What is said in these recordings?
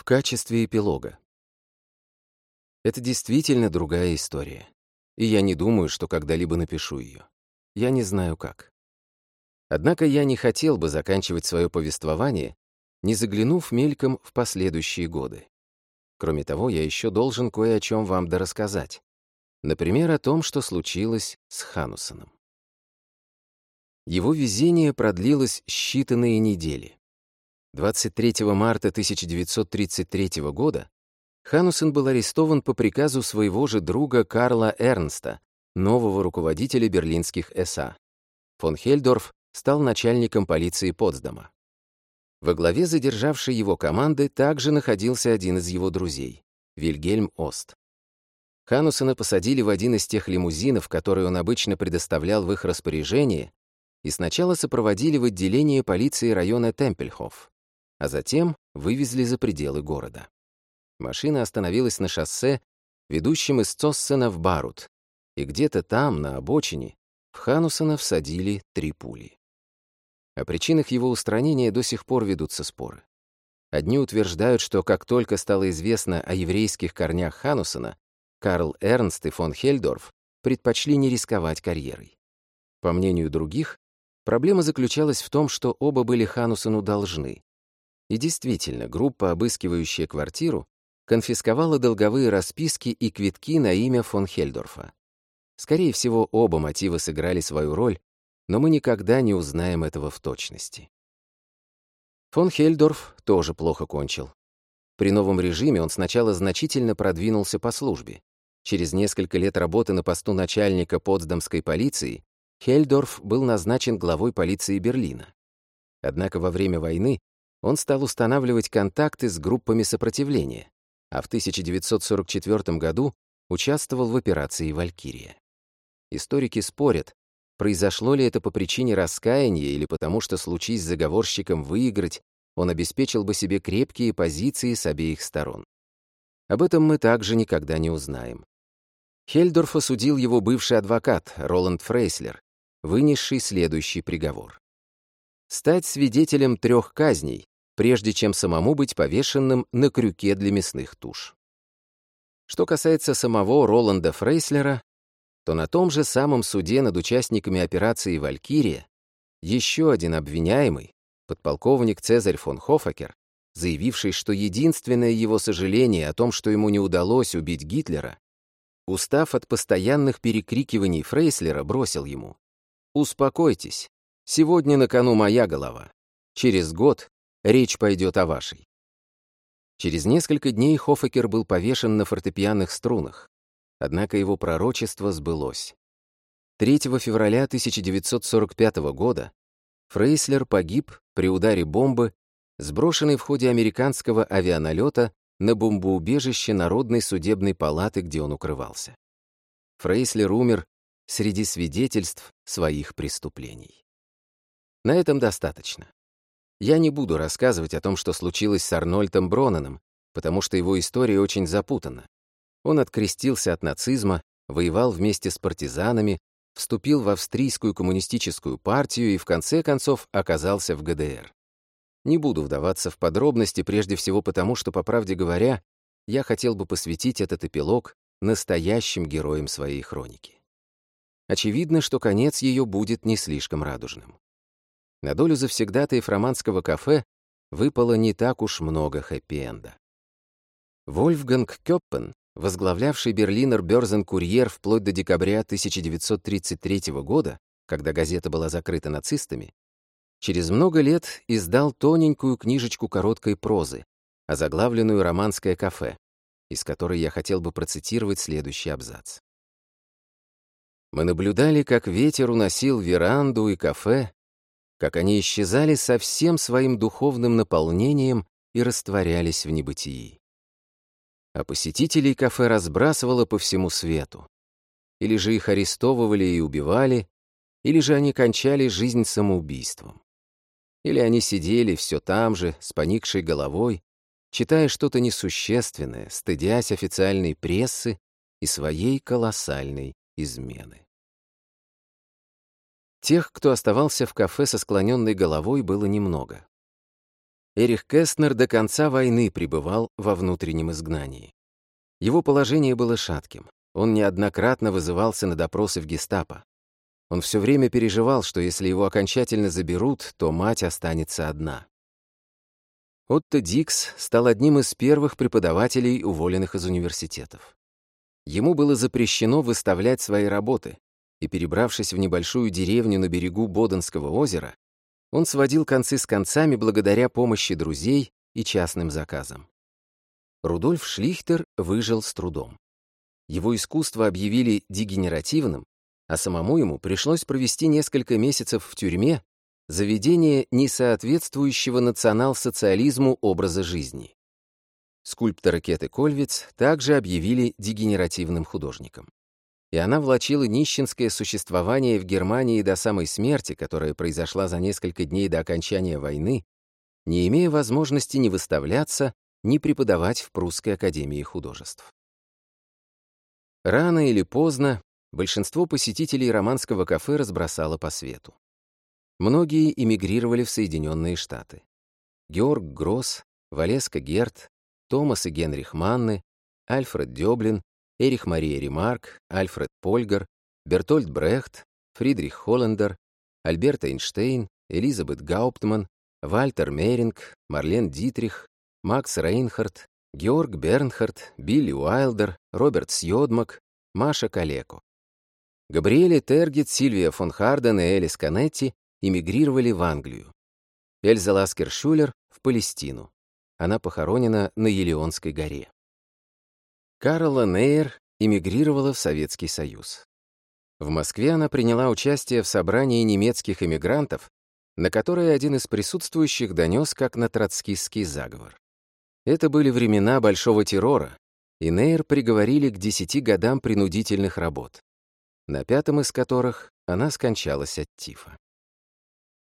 в качестве эпилога. Это действительно другая история. И я не думаю, что когда-либо напишу ее. Я не знаю как. Однако я не хотел бы заканчивать свое повествование, не заглянув мельком в последующие годы. Кроме того, я еще должен кое о чем вам дорассказать. Например, о том, что случилось с Ханусоном. Его везение продлилось считанные недели. 23 марта 1933 года Ханусен был арестован по приказу своего же друга Карла Эрнста, нового руководителя берлинских СА. Фон Хельдорф стал начальником полиции Потсдама. Во главе задержавшей его команды также находился один из его друзей — Вильгельм Ост. Ханусена посадили в один из тех лимузинов, которые он обычно предоставлял в их распоряжение, и сначала сопроводили в отделение полиции района Темпельхоф а затем вывезли за пределы города. Машина остановилась на шоссе, ведущем из Цоссена в Барут, и где-то там, на обочине, в Ханусона всадили три пули. О причинах его устранения до сих пор ведутся споры. Одни утверждают, что как только стало известно о еврейских корнях Ханусона, Карл Эрнст и фон Хельдорф предпочли не рисковать карьерой. По мнению других, проблема заключалась в том, что оба были Ханусону должны, и действительно, группа, обыскивающая квартиру, конфисковала долговые расписки и квитки на имя фон Хельдорфа. Скорее всего, оба мотива сыграли свою роль, но мы никогда не узнаем этого в точности. Фон Хельдорф тоже плохо кончил. При новом режиме он сначала значительно продвинулся по службе. Через несколько лет работы на посту начальника Потсдамской полиции Хельдорф был назначен главой полиции Берлина. Однако во время войны он стал устанавливать контакты с группами сопротивления, а в 1944 году участвовал в операции «Валькирия». Историки спорят, произошло ли это по причине раскаяния или потому, что случись с заговорщиком выиграть, он обеспечил бы себе крепкие позиции с обеих сторон. Об этом мы также никогда не узнаем. Хельдорф осудил его бывший адвокат Роланд Фрейслер, вынесший следующий приговор. Стать свидетелем трех казней прежде чем самому быть повешенным на крюке для мясных туш. Что касается самого Роланда Фрейслера, то на том же самом суде над участниками операции «Валькирия» еще один обвиняемый, подполковник Цезарь фон Хофакер, заявивший, что единственное его сожаление о том, что ему не удалось убить Гитлера, устав от постоянных перекрикиваний Фрейслера, бросил ему «Успокойтесь, сегодня на кону моя голова. Через год Речь пойдет о вашей. Через несколько дней Хофакер был повешен на фортепианных струнах, однако его пророчество сбылось. 3 февраля 1945 года Фрейслер погиб при ударе бомбы, сброшенной в ходе американского авианалета на бомбоубежище Народной судебной палаты, где он укрывался. Фрейслер умер среди свидетельств своих преступлений. На этом достаточно. Я не буду рассказывать о том, что случилось с Арнольдом Бронаном, потому что его история очень запутана. Он открестился от нацизма, воевал вместе с партизанами, вступил в австрийскую коммунистическую партию и в конце концов оказался в ГДР. Не буду вдаваться в подробности, прежде всего потому, что, по правде говоря, я хотел бы посвятить этот эпилог настоящим героям своей хроники. Очевидно, что конец ее будет не слишком радужным. На долю завсегдатаев романского кафе выпало не так уж много хэппи-энда. Вольфганг Кёппен, возглавлявший Берлинер Бёрзен-Курьер вплоть до декабря 1933 года, когда газета была закрыта нацистами, через много лет издал тоненькую книжечку короткой прозы, озаглавленную «Романское кафе», из которой я хотел бы процитировать следующий абзац. Мы наблюдали, как ветер уносил веранду и кафе, как они исчезали со всем своим духовным наполнением и растворялись в небытии. А посетителей кафе разбрасывало по всему свету. Или же их арестовывали и убивали, или же они кончали жизнь самоубийством. Или они сидели все там же, с поникшей головой, читая что-то несущественное, стыдясь официальной прессы и своей колоссальной измены. Тех, кто оставался в кафе со склоненной головой, было немного. Эрих Кестнер до конца войны пребывал во внутреннем изгнании. Его положение было шатким. Он неоднократно вызывался на допросы в гестапо. Он все время переживал, что если его окончательно заберут, то мать останется одна. Отто Дикс стал одним из первых преподавателей, уволенных из университетов. Ему было запрещено выставлять свои работы, и, перебравшись в небольшую деревню на берегу Боденского озера, он сводил концы с концами благодаря помощи друзей и частным заказам. Рудольф Шлихтер выжил с трудом. Его искусство объявили дегенеративным, а самому ему пришлось провести несколько месяцев в тюрьме заведение несоответствующего национал-социализму образа жизни. Скульптора Кеты Кольвиц также объявили дегенеративным художником и она влачила нищенское существование в Германии до самой смерти, которая произошла за несколько дней до окончания войны, не имея возможности ни выставляться, ни преподавать в Прусской академии художеств. Рано или поздно большинство посетителей романского кафе разбросало по свету. Многие эмигрировали в Соединенные Штаты. Георг Гросс, Валеска Герт, Томас и Генрих Манны, Альфред Дёблин, Эрих Мария Ремарк, Альфред Польгар, Бертольд Брехт, Фридрих Холлендер, Альберт Эйнштейн, Элизабет Гауптман, Вальтер Меринг, Марлен Дитрих, Макс Рейнхард, Георг Бернхард, Билли Уайлдер, Роберт Сьодмак, Маша Калеко. Габриэля Тергет, Сильвия фон Харден и Элиас Канетти эмигрировали в Англию. Эльза Ласкер-Шулер — в Палестину. Она похоронена на Елеонской горе. Карола Неер эмигрировала в Советский Союз. В Москве она приняла участие в собрании немецких эмигрантов, на которое один из присутствующих донес как на троцкистский заговор. Это были времена большого террора, и Нейр приговорили к 10 годам принудительных работ, на пятом из которых она скончалась от тифа.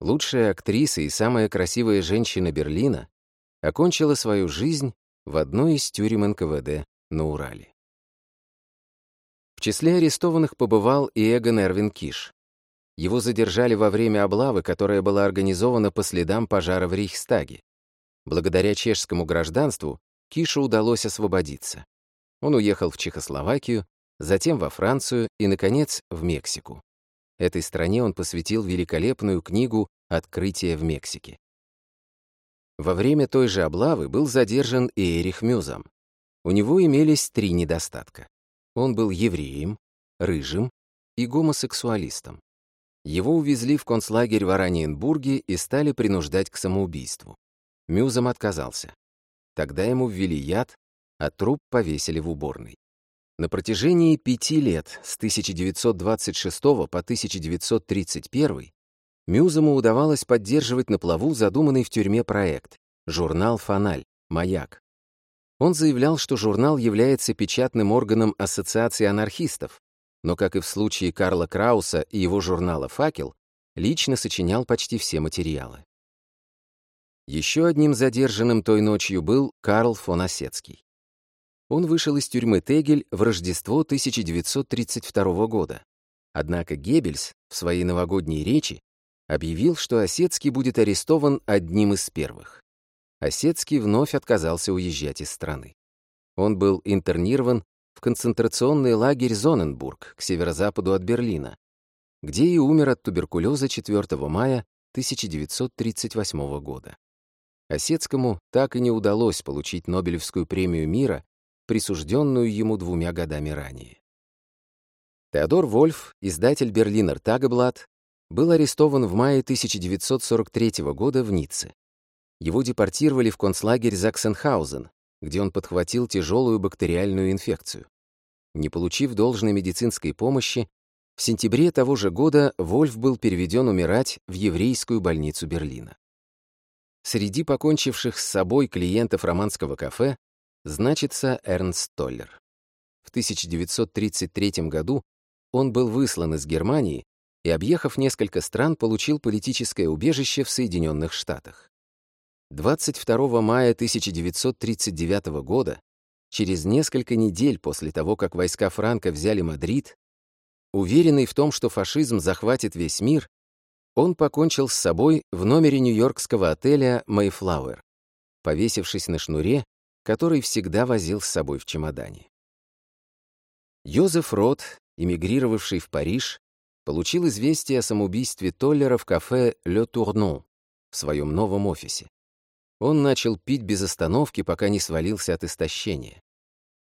Лучшая актриса и самая красивая женщина Берлина окончила свою жизнь в одной из тюрем НКВД на Урале. В числе арестованных побывал и Эгон Эрвин Киш. Его задержали во время облавы, которая была организована по следам пожара в Рейхстаге. Благодаря чешскому гражданству Кишу удалось освободиться. Он уехал в Чехословакию, затем во Францию и, наконец, в Мексику. Этой стране он посвятил великолепную книгу «Открытие в Мексике». Во время той же облавы был задержан и Эрих Мюзом. У него имелись три недостатка. Он был евреем, рыжим и гомосексуалистом. Его увезли в концлагерь в Ораниенбурге и стали принуждать к самоубийству. Мюзом отказался. Тогда ему ввели яд, а труп повесили в уборной. На протяжении пяти лет, с 1926 по 1931, Мюзому удавалось поддерживать на плаву задуманный в тюрьме проект — журнал «Фонарь», «Маяк», он заявлял, что журнал является печатным органом Ассоциации анархистов, но, как и в случае Карла Крауса и его журнала «Факел», лично сочинял почти все материалы. Еще одним задержанным той ночью был Карл фон Осетский. Он вышел из тюрьмы Тегель в Рождество 1932 года. Однако Геббельс в своей новогодней речи объявил, что Осетский будет арестован одним из первых. Осецкий вновь отказался уезжать из страны. Он был интернирован в концентрационный лагерь Зоненбург к северо-западу от Берлина, где и умер от туберкулеза 4 мая 1938 года. Осецкому так и не удалось получить Нобелевскую премию мира, присужденную ему двумя годами ранее. Теодор Вольф, издатель Берлинер Тагеблат, был арестован в мае 1943 года в Ницце. Его депортировали в концлагерь Заксенхаузен, где он подхватил тяжелую бактериальную инфекцию. Не получив должной медицинской помощи, в сентябре того же года Вольф был переведен умирать в еврейскую больницу Берлина. Среди покончивших с собой клиентов романского кафе значится Эрнст Толлер. В 1933 году он был выслан из Германии и, объехав несколько стран, получил политическое убежище в Соединенных Штатах. 22 мая 1939 года, через несколько недель после того, как войска Франко взяли Мадрид, уверенный в том, что фашизм захватит весь мир, он покончил с собой в номере нью-йоркского отеля «Мэйфлауэр», повесившись на шнуре, который всегда возил с собой в чемодане. Йозеф Рот, эмигрировавший в Париж, получил известие о самоубийстве Толлера в кафе «Ле Турнон» в своем новом офисе. Он начал пить без остановки, пока не свалился от истощения.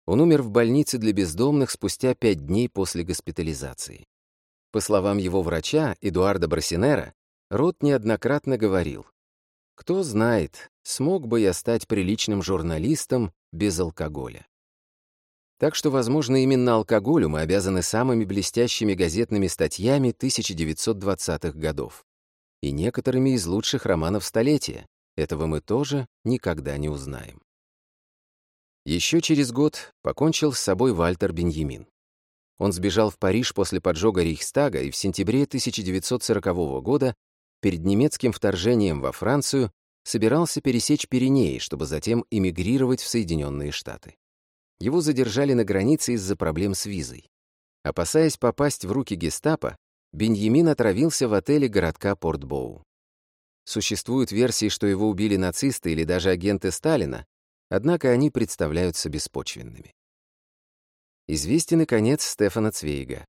Он умер в больнице для бездомных спустя пять дней после госпитализации. По словам его врача, Эдуарда Брасинера, Рот неоднократно говорил, «Кто знает, смог бы я стать приличным журналистом без алкоголя». Так что, возможно, именно алкоголю мы обязаны самыми блестящими газетными статьями 1920-х годов и некоторыми из лучших романов столетия, этого мы тоже никогда не узнаем. Еще через год покончил с собой Вальтер Беньямин. Он сбежал в Париж после поджога Рейхстага и в сентябре 1940 года перед немецким вторжением во Францию собирался пересечь Пиренеи, чтобы затем эмигрировать в Соединенные Штаты. Его задержали на границе из-за проблем с визой. Опасаясь попасть в руки гестапо, Беньямин отравился в отеле городка Портбоу. Существуют версии, что его убили нацисты или даже агенты Сталина, однако они представляются беспочвенными. Известен и конец Стефана Цвейга.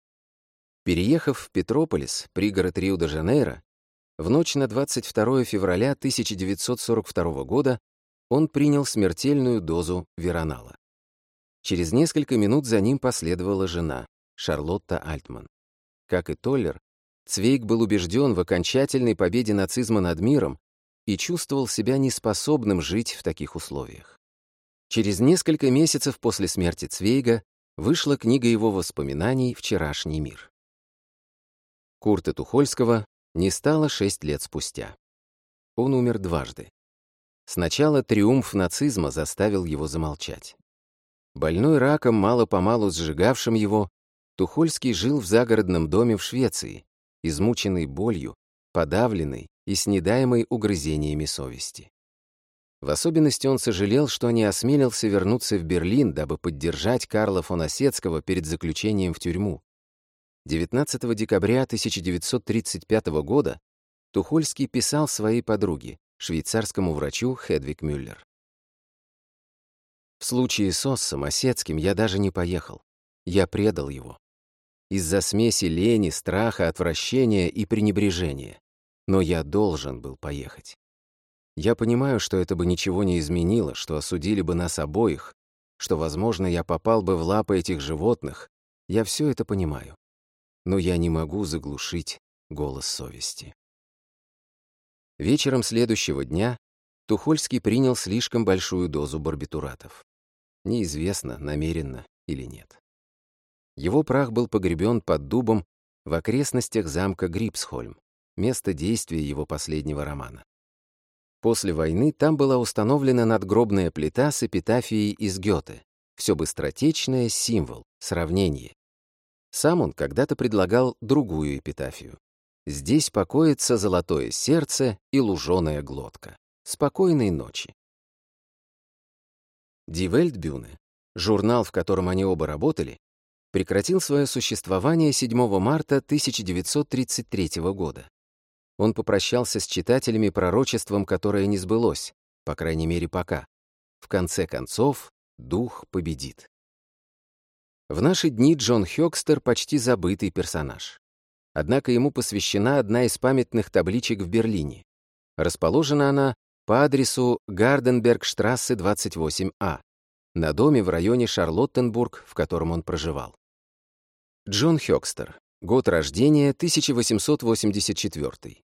Переехав в Петрополис, пригород Рио-де-Жанейро, в ночь на 22 февраля 1942 года он принял смертельную дозу веронала. Через несколько минут за ним последовала жена, Шарлотта Альтман. Как и Толлер, Цвейк был убежден в окончательной победе нацизма над миром и чувствовал себя неспособным жить в таких условиях. Через несколько месяцев после смерти Цвейга вышла книга его воспоминаний «Вчерашний мир». Курта Тухольского не стало шесть лет спустя. Он умер дважды. Сначала триумф нацизма заставил его замолчать. Больной раком, мало-помалу сжигавшим его, Тухольский жил в загородном доме в Швеции, измученный болью, подавленный и снедаемый угрызениями совести. В особенности он сожалел, что не осмелился вернуться в Берлин, дабы поддержать Карла фон Осетского перед заключением в тюрьму. 19 декабря 1935 года Тухольский писал своей подруге, швейцарскому врачу Хедвиг Мюллер. В случае СОС с Осетским я даже не поехал. Я предал его из-за смеси лени, страха, отвращения и пренебрежения. Но я должен был поехать. Я понимаю, что это бы ничего не изменило, что осудили бы нас обоих, что, возможно, я попал бы в лапы этих животных. Я все это понимаю. Но я не могу заглушить голос совести. Вечером следующего дня Тухольский принял слишком большую дозу барбитуратов. Неизвестно, намеренно или нет. Его прах был погребен под дубом в окрестностях замка Грипсхольм, место действия его последнего романа. После войны там была установлена надгробная плита с эпитафией из Гёте. Все быстротечное — символ, сравнение. Сам он когда-то предлагал другую эпитафию. «Здесь покоится золотое сердце и луженая глотка. Спокойной ночи». Die журнал, в котором они оба работали, прекратил свое существование 7 марта 1933 года. Он попрощался с читателями пророчеством, которое не сбылось, по крайней мере, пока. В конце концов, дух победит. В наши дни Джон Хёкстер почти забытый персонаж. Однако ему посвящена одна из памятных табличек в Берлине. Расположена она по адресу Гарденбергштрассе 28А на доме в районе Шарлоттенбург, в котором он проживал. Джон Хёкстер. Год рождения 1884.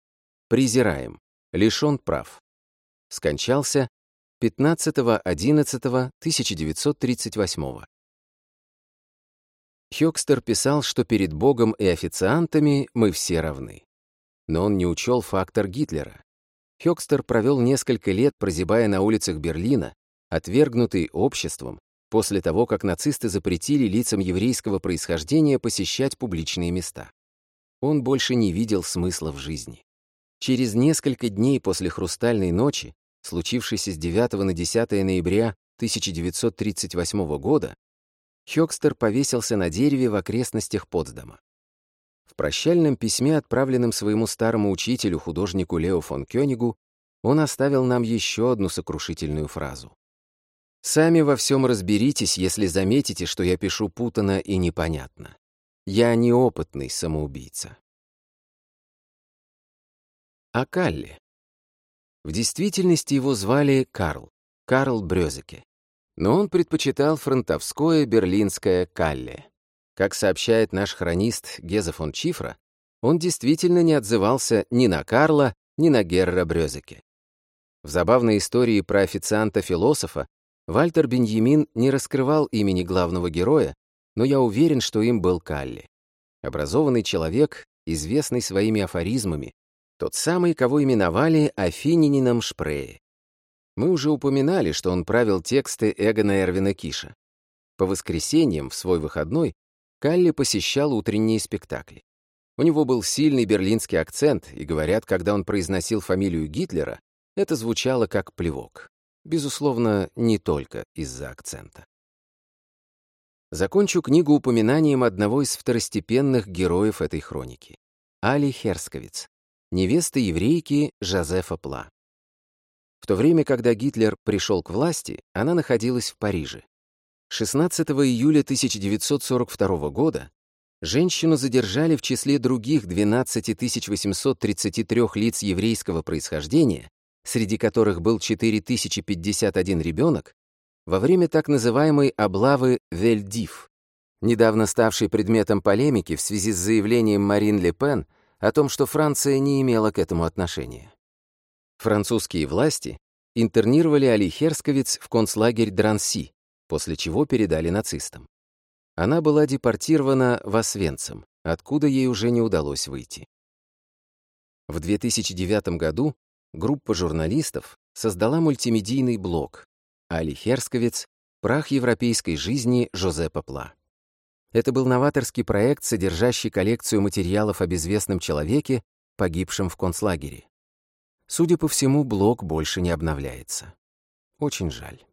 Презираем. Лишён прав. Скончался 15.11.1938. Хёкстер писал, что перед Богом и официантами мы все равны. Но он не учел фактор Гитлера. Хёкстер провёл несколько лет, прозябая на улицах Берлина, отвергнутый обществом после того, как нацисты запретили лицам еврейского происхождения посещать публичные места. Он больше не видел смысла в жизни. Через несколько дней после «Хрустальной ночи», случившейся с 9 на 10 ноября 1938 года, Хёкстер повесился на дереве в окрестностях Потсдама. В прощальном письме, отправленном своему старому учителю, художнику Лео фон Кёнигу, он оставил нам еще одну сокрушительную фразу. Сами во всем разберитесь, если заметите, что я пишу путано и непонятно. Я неопытный самоубийца. А Калле. В действительности его звали Карл, Карл Брёзеке. Но он предпочитал фронтовское берлинское Калле. Как сообщает наш хронист Геза фон Чифра, он действительно не отзывался ни на Карла, ни на Герра Брёзеке. В забавной истории про официанта-философа Вальтер Беньямин не раскрывал имени главного героя, но я уверен, что им был Калли. Образованный человек, известный своими афоризмами, тот самый, кого именовали Афининином Шпрее. Мы уже упоминали, что он правил тексты Эгона Эрвина Киша. По воскресеньям, в свой выходной, Калли посещал утренние спектакли. У него был сильный берлинский акцент, и говорят, когда он произносил фамилию Гитлера, это звучало как плевок. Безусловно, не только из-за акцента. Закончу книгу упоминанием одного из второстепенных героев этой хроники — Али Херсковиц, невесты еврейки Жозефа Пла. В то время, когда Гитлер пришел к власти, она находилась в Париже. 16 июля 1942 года женщину задержали в числе других 12 833 лиц еврейского происхождения среди которых был 4051 ребенок, во время так называемой облавы Вельдив, недавно ставшей предметом полемики в связи с заявлением Марин Ле Пен о том, что Франция не имела к этому отношения. Французские власти интернировали Али Херсковиц в концлагерь Дранси, после чего передали нацистам. Она была депортирована в Освенцим, откуда ей уже не удалось выйти. В 2009 году группа журналистов создала мультимедийный блог «Али Херсковец. Прах европейской жизни Жозепа Пла». Это был новаторский проект, содержащий коллекцию материалов о безвестном человеке, погибшем в концлагере. Судя по всему, блог больше не обновляется. Очень жаль.